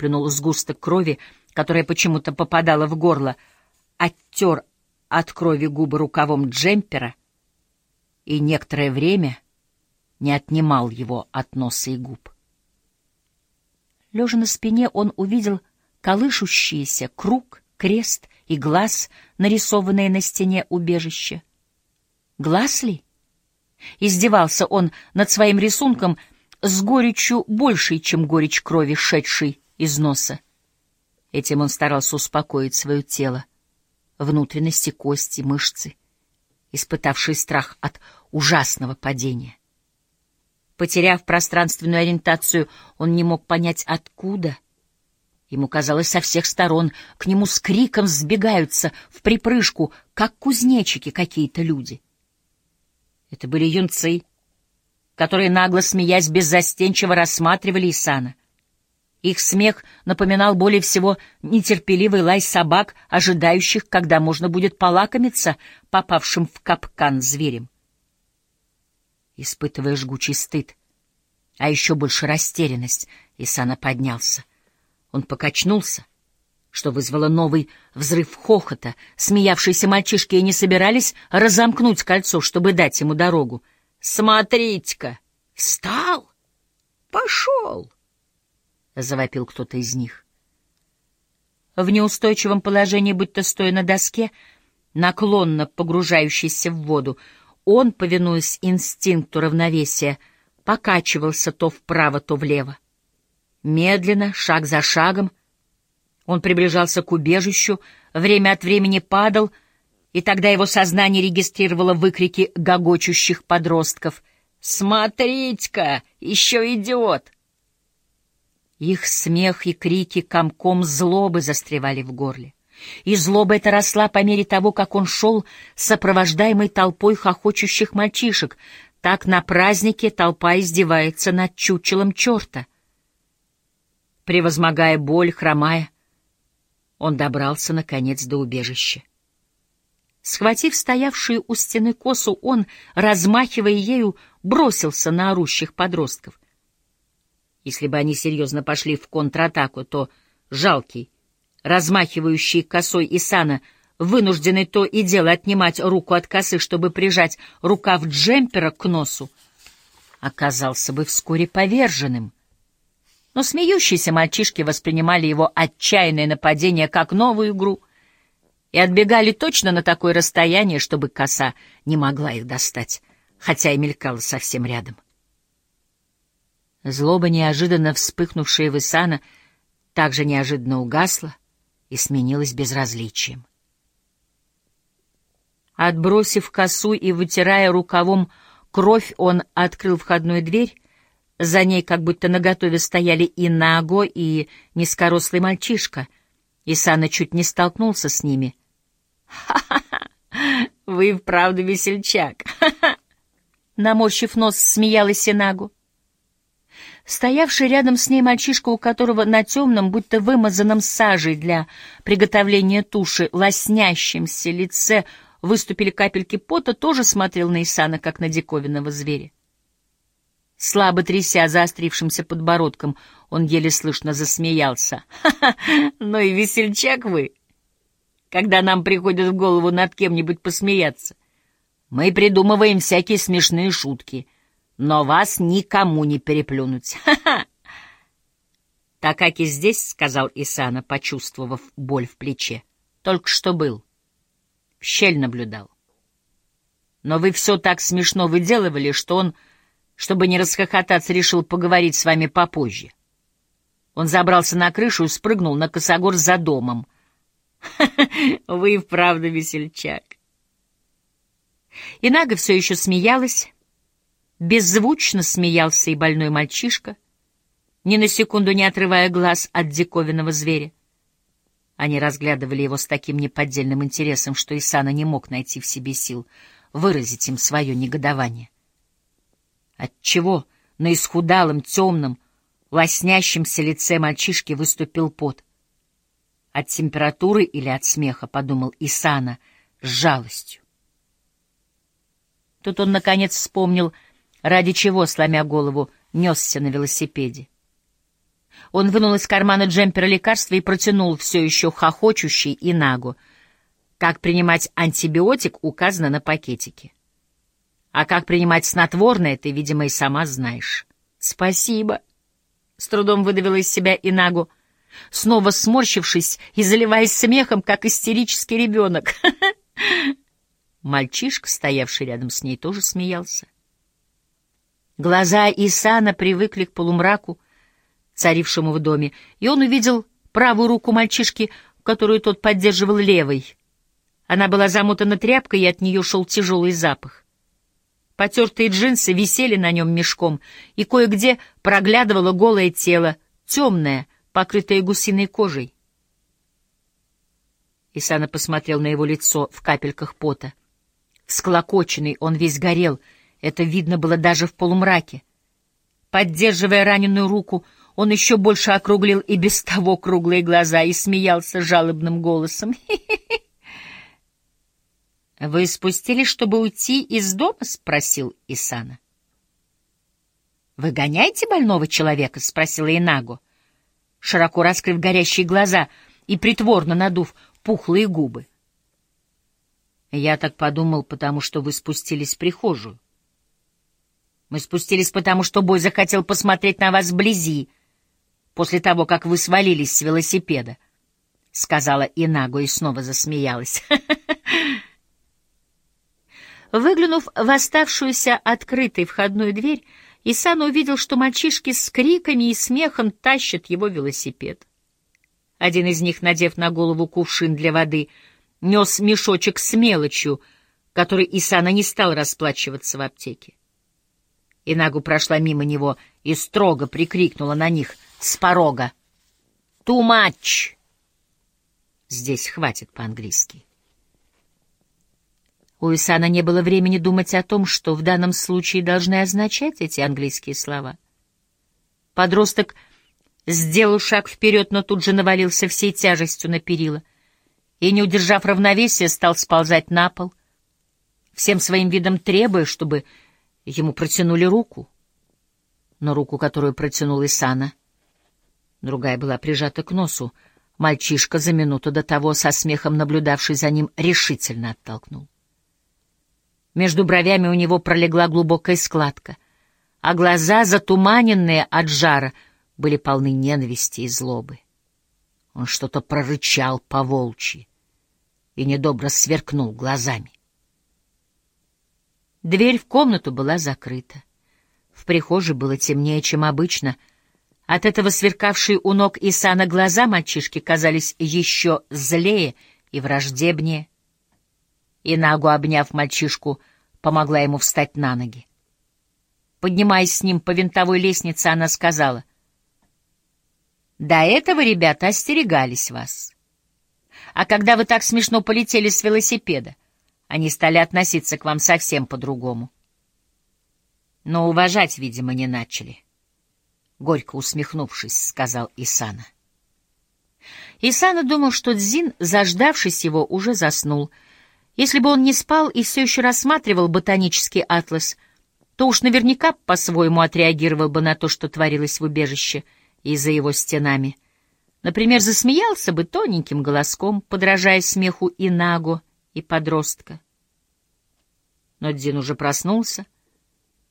выплюнул сгусток крови, которая почему-то попадала в горло, оттер от крови губы рукавом джемпера и некоторое время не отнимал его от носа и губ. Лежа на спине, он увидел колышущийся круг, крест и глаз, нарисованные на стене убежища. Глаз ли? Издевался он над своим рисунком с горечью большей, чем горечь крови, шедшей из носа. Этим он старался успокоить свое тело, внутренности, кости, мышцы, испытавшие страх от ужасного падения. Потеряв пространственную ориентацию, он не мог понять, откуда. Ему казалось, со всех сторон к нему с криком сбегаются в припрыжку, как кузнечики какие-то люди. Это были юнцы, которые, нагло смеясь, беззастенчиво рассматривали Исана. Их смех напоминал более всего нетерпеливый лай собак, ожидающих, когда можно будет полакомиться попавшим в капкан зверем. Испытывая жгучий стыд, а еще больше растерянность, Исана поднялся. Он покачнулся, что вызвало новый взрыв хохота. Смеявшиеся мальчишки и не собирались разомкнуть кольцо, чтобы дать ему дорогу. «Смотрите-ка! Встал! Пошел!» — завопил кто-то из них. В неустойчивом положении, будто стоя на доске, наклонно погружающийся в воду, он, повинуясь инстинкту равновесия, покачивался то вправо, то влево. Медленно, шаг за шагом, он приближался к убежищу, время от времени падал, и тогда его сознание регистрировало выкрики гогочущих подростков. «Смотрите-ка, еще идет!» Их смех и крики комком злобы застревали в горле. И злоба эта росла по мере того, как он шел, сопровождаемый толпой хохочущих мальчишек. Так на празднике толпа издевается над чучелом черта. Превозмогая боль, хромая, он добрался, наконец, до убежища. Схватив стоявшую у стены косу, он, размахивая ею, бросился на орущих подростков. Если бы они серьезно пошли в контратаку, то жалкий, размахивающий косой Исана, вынужденный то и дело отнимать руку от косы, чтобы прижать рукав джемпера к носу, оказался бы вскоре поверженным. Но смеющиеся мальчишки воспринимали его отчаянное нападение как новую игру и отбегали точно на такое расстояние, чтобы коса не могла их достать, хотя и мелькала совсем рядом. — Злоба, неожиданно вспыхнувшая в Исана, также неожиданно угасла и сменилась безразличием. Отбросив косу и вытирая рукавом кровь, он открыл входную дверь. За ней как будто наготове стояли и Наго, и низкорослый мальчишка. Исана чуть не столкнулся с ними. «Ха-ха-ха! Вы вправду весельчак! Ха-ха!» Наморщив нос, смеялась Инагу. Стоявший рядом с ней мальчишка, у которого на темном, будто вымазанном сажей для приготовления туши, лоснящемся лице выступили капельки пота, тоже смотрел на Исана, как на диковинного зверя. Слабо тряся заострившимся подбородком, он еле слышно засмеялся. «Ха-ха! Ну и весельчак вы! Когда нам приходит в голову над кем-нибудь посмеяться, мы придумываем всякие смешные шутки — но вас никому не переплюнуть. Ха-ха! Такаки здесь, — сказал Исана, почувствовав боль в плече. Только что был. В щель наблюдал. Но вы все так смешно выделывали, что он, чтобы не расхохотаться, решил поговорить с вами попозже. Он забрался на крышу и спрыгнул на косогор за домом. Вы и вправду весельчак. Инага все еще смеялась, Беззвучно смеялся и больной мальчишка, ни на секунду не отрывая глаз от диковинного зверя. Они разглядывали его с таким неподдельным интересом, что Исана не мог найти в себе сил выразить им свое негодование. Отчего на исхудалом, темном, лоснящемся лице мальчишки выступил пот? От температуры или от смеха, подумал Исана с жалостью. Тут он, наконец, вспомнил — ради чего, сломя голову, несся на велосипеде. Он вынул из кармана джемпера лекарство и протянул все еще хохочущий Инагу. Как принимать антибиотик указано на пакетике. А как принимать снотворное, ты, видимо, и сама знаешь. Спасибо. С трудом выдавила из себя Инагу, снова сморщившись и заливаясь смехом, как истерический ребенок. Мальчишка, стоявший рядом с ней, тоже смеялся. Глаза Исана привыкли к полумраку, царившему в доме, и он увидел правую руку мальчишки, которую тот поддерживал левой. Она была замотана тряпкой, и от нее шел тяжелый запах. Потертые джинсы висели на нем мешком, и кое-где проглядывало голое тело, темное, покрытое гусиной кожей. Исана посмотрел на его лицо в капельках пота. Всклокоченный, он весь горел, это видно было даже в полумраке. Поддерживая раненую руку, он еще больше округлил и без того круглые глаза и смеялся жалобным голосом. «Вы спустились, чтобы уйти из дома?» — спросил Исана. «Вы гоняете больного человека?» — спросила Инаго, широко раскрыв горящие глаза и притворно надув пухлые губы. Я так подумал, потому что вы спустились в прихожую. Мы спустились, потому что Бой захотел посмотреть на вас вблизи, после того, как вы свалились с велосипеда, — сказала Инаго и снова засмеялась. Выглянув в оставшуюся открытой входную дверь, Исан увидел, что мальчишки с криками и смехом тащат его велосипед. Один из них, надев на голову кувшин для воды, нес мешочек с мелочью, который Исана не стал расплачиваться в аптеке. Инагу прошла мимо него и строго прикрикнула на них с порога. «Too much!» Здесь хватит по-английски. У Исана не было времени думать о том, что в данном случае должны означать эти английские слова. Подросток сделал шаг вперед, но тут же навалился всей тяжестью на перила и, не удержав равновесия, стал сползать на пол, всем своим видом требуя, чтобы ему протянули руку. Но руку, которую протянул Исана, другая была прижата к носу, мальчишка за минуту до того, со смехом наблюдавший за ним, решительно оттолкнул. Между бровями у него пролегла глубокая складка, а глаза, затуманенные от жара, были полны ненависти и злобы. Он что-то прорычал по-волчьи и недобро сверкнул глазами. Дверь в комнату была закрыта. В прихожей было темнее, чем обычно. От этого сверкавшие у ног Исана глаза мальчишки казались еще злее и враждебнее. И Нагу, обняв мальчишку, помогла ему встать на ноги. Поднимаясь с ним по винтовой лестнице, она сказала, «До этого ребята остерегались вас. А когда вы так смешно полетели с велосипеда, они стали относиться к вам совсем по-другому. Но уважать, видимо, не начали. Горько усмехнувшись, сказал Исана. Исана думал, что Дзин, заждавшись его, уже заснул. Если бы он не спал и все еще рассматривал ботанический атлас, то уж наверняка по-своему отреагировал бы на то, что творилось в убежище и за его стенами. Например, засмеялся бы тоненьким голоском, подражая смеху Инаго, и подростка. Но Дзин уже проснулся,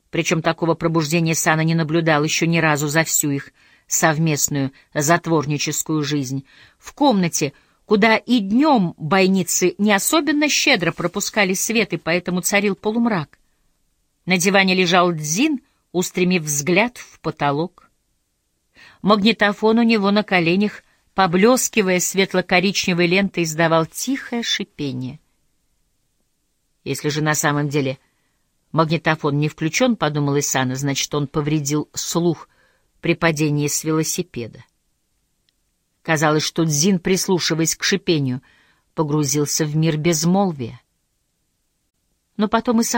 причем такого пробуждения Сана не наблюдал еще ни разу за всю их совместную затворническую жизнь. В комнате, куда и днем бойницы не особенно щедро пропускали свет, и поэтому царил полумрак. На диване лежал Дзин, устремив взгляд в потолок. Магнитофон у него на коленях, поблескивая светло-коричневой лентой, издавал тихое шипение — если же на самом деле магнитофон не включен, подумал Исана, значит, он повредил слух при падении с велосипеда. Казалось, что Дзин, прислушиваясь к шипению, погрузился в мир безмолвия. Но потом и сам